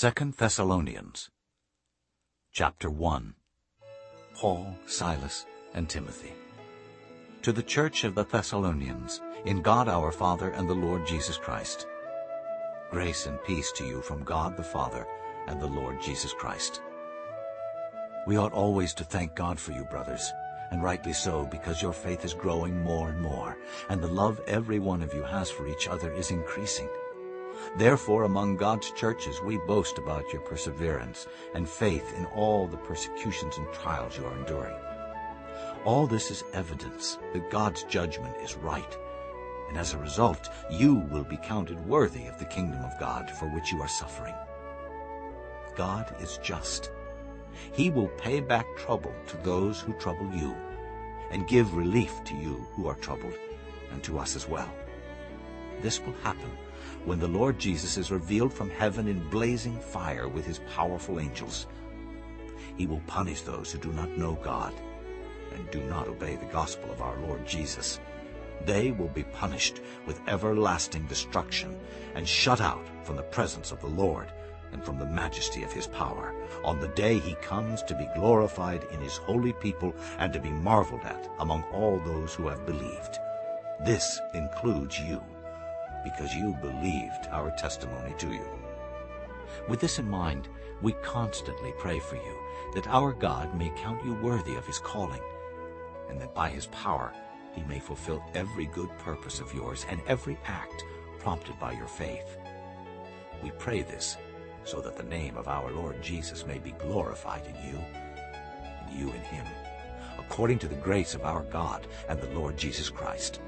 2 Thessalonians Chapter 1 Paul, Silas, and Timothy To the church of the Thessalonians, in God our Father and the Lord Jesus Christ. Grace and peace to you from God the Father and the Lord Jesus Christ. We ought always to thank God for you, brothers, and rightly so, because your faith is growing more and more, and the love every one of you has for each other is increasing. Therefore, among God's churches we boast about your perseverance and faith in all the persecutions and trials you are enduring. All this is evidence that God's judgment is right, and as a result you will be counted worthy of the kingdom of God for which you are suffering. God is just. He will pay back trouble to those who trouble you, and give relief to you who are troubled, and to us as well. This will happen when the Lord Jesus is revealed from heaven in blazing fire with his powerful angels. He will punish those who do not know God and do not obey the gospel of our Lord Jesus. They will be punished with everlasting destruction and shut out from the presence of the Lord and from the majesty of his power on the day he comes to be glorified in his holy people and to be marveled at among all those who have believed. This includes you because you believed our testimony to you. With this in mind, we constantly pray for you, that our God may count you worthy of his calling, and that by his power he may fulfill every good purpose of yours and every act prompted by your faith. We pray this so that the name of our Lord Jesus may be glorified in you, and you in him, according to the grace of our God and the Lord Jesus Christ.